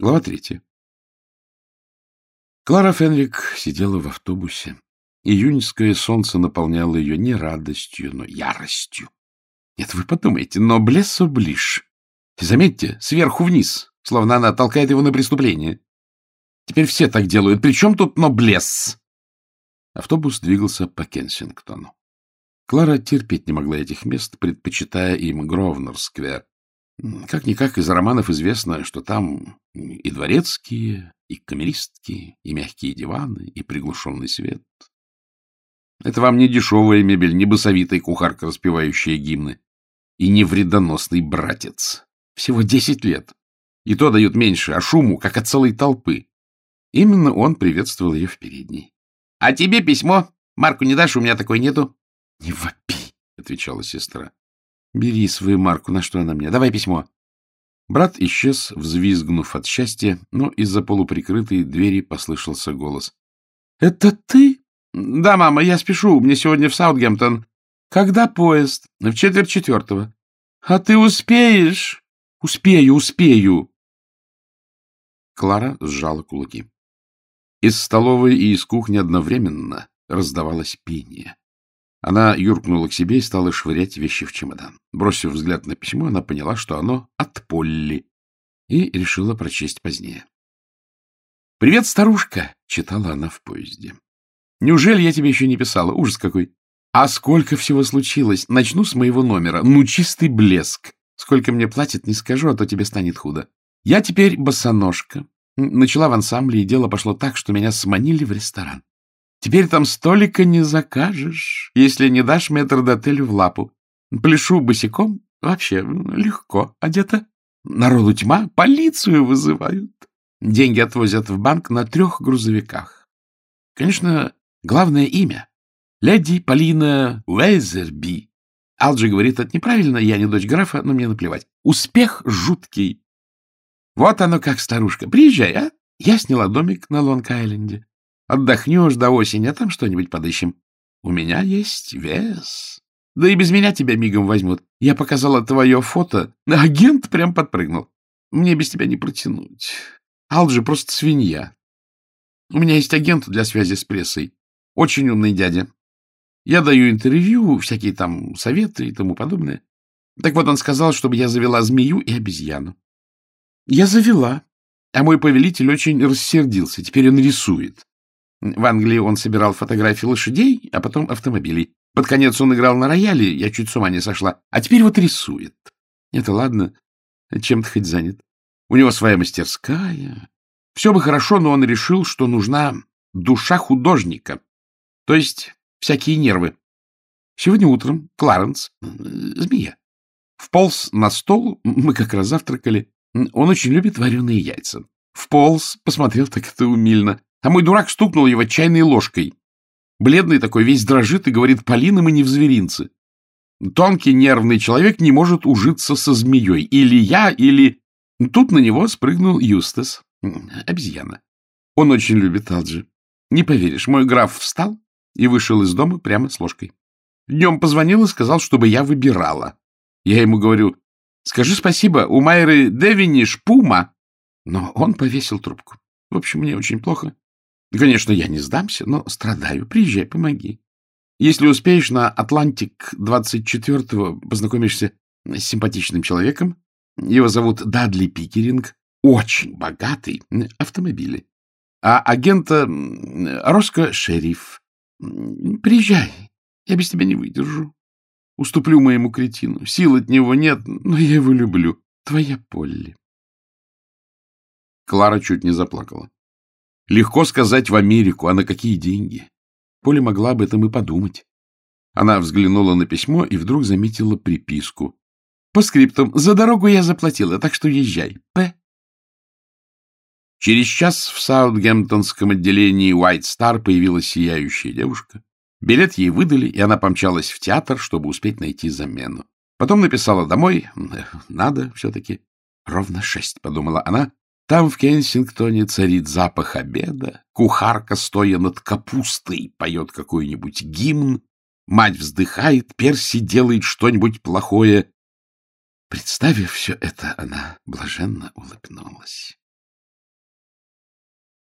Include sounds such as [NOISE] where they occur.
Глава третья. Клара Фенрик сидела в автобусе. Июньское солнце наполняло ее не радостью, но яростью. Нет, вы подумайте, но блесс ближ. Заметьте, сверху вниз, словно она толкает его на преступление. Теперь все так делают. Причем тут ноблесс? Автобус двигался по Кенсингтону. Клара терпеть не могла этих мест, предпочитая им Гровнер-сквер, как-никак из романов известно, что там и дворецкие, и камеристки, и мягкие диваны, и приглушенный свет. Это вам не дешевая мебель, не басовитая кухарка, распевающая гимны, и не вредоносный братец. Всего десять лет. И то дают меньше, а шуму, как от целой толпы. Именно он приветствовал ее в передней. — А тебе письмо? Марку не дашь, у меня такой нету. — Не вопи, — отвечала сестра. Бери свою марку, на что она мне? Давай письмо. Брат исчез, взвизгнув от счастья, но из-за полуприкрытой двери послышался голос. — Это ты? — Да, мама, я спешу. Мне сегодня в Саутгемптон. — Когда поезд? — В четверть четвертого. — А ты успеешь? — Успею, успею. Клара сжала кулаки. Из столовой и из кухни одновременно раздавалось пение. Она юркнула к себе и стала швырять вещи в чемодан. Бросив взгляд на письмо, она поняла, что оно от Полли, и решила прочесть позднее. «Привет, старушка!» — читала она в поезде. «Неужели я тебе еще не писала? Ужас какой! А сколько всего случилось! Начну с моего номера. Ну, чистый блеск! Сколько мне платят, не скажу, а то тебе станет худо. Я теперь босоножка. Начала в ансамбле, и дело пошло так, что меня сманили в ресторан. Теперь там столика не закажешь, если не дашь метрдотелю в лапу. Пляшу босиком, вообще легко одета. Народу тьма, полицию вызывают. Деньги отвозят в банк на трех грузовиках. Конечно, главное имя. Леди Полина Уэзерби. Алджи говорит, это неправильно, я не дочь графа, но мне наплевать. Успех жуткий. Вот оно как, старушка. Приезжай, а? Я сняла домик на Лонг-Айленде. Отдохнешь до осени, а там что-нибудь подыщем. У меня есть вес. Да и без меня тебя мигом возьмут. Я показала твое фото, [LAUGHS] агент прям подпрыгнул. Мне без тебя не протянуть. Алджи просто свинья. У меня есть агент для связи с прессой. Очень умный дядя. Я даю интервью, всякие там советы и тому подобное. Так вот, он сказал, чтобы я завела змею и обезьяну. Я завела, а мой повелитель очень рассердился. Теперь он рисует. В Англии он собирал фотографии лошадей, а потом автомобилей. Под конец он играл на рояле, я чуть с ума не сошла. А теперь вот рисует. Это ладно, чем-то хоть занят. У него своя мастерская. Все бы хорошо, но он решил, что нужна душа художника. То есть всякие нервы. Сегодня утром Кларенс, змея, вполз на стол, мы как раз завтракали. Он очень любит вареные яйца. Вполз, посмотрел так это умильно. А мой дурак стукнул его чайной ложкой. Бледный такой, весь дрожит и говорит, Полина, мы не в зверинце. Тонкий нервный человек не может ужиться со змеей. Или я, или... Тут на него спрыгнул Юстас, обезьяна. Он очень любит Алджи. Не поверишь, мой граф встал и вышел из дома прямо с ложкой. Днем позвонил и сказал, чтобы я выбирала. Я ему говорю, скажи спасибо, у Майры Девини шпума. Но он повесил трубку. В общем, мне очень плохо. Конечно, я не сдамся, но страдаю. Приезжай, помоги. Если успеешь, на Атлантик 24-го познакомишься с симпатичным человеком. Его зовут Дадли Пикеринг. Очень богатый. Автомобили. А агента Роско Шериф. Приезжай. Я без тебя не выдержу. Уступлю моему кретину. Сил от него нет, но я его люблю. Твоя Полли. Клара чуть не заплакала. Легко сказать в Америку, а на какие деньги? Поля могла об этом и подумать. Она взглянула на письмо и вдруг заметила приписку. По скриптам. За дорогу я заплатила, так что езжай. П. Через час в Саутгемптонском отделении White Star появилась сияющая девушка. Билет ей выдали, и она помчалась в театр, чтобы успеть найти замену. Потом написала домой. Надо все-таки. Ровно шесть, подумала она, там, в Кенсингтоне, царит запах обеда, кухарка, стоя над капустой, поет какой-нибудь гимн, мать вздыхает, Перси делает что-нибудь плохое. Представив все это, она блаженно улыбнулась.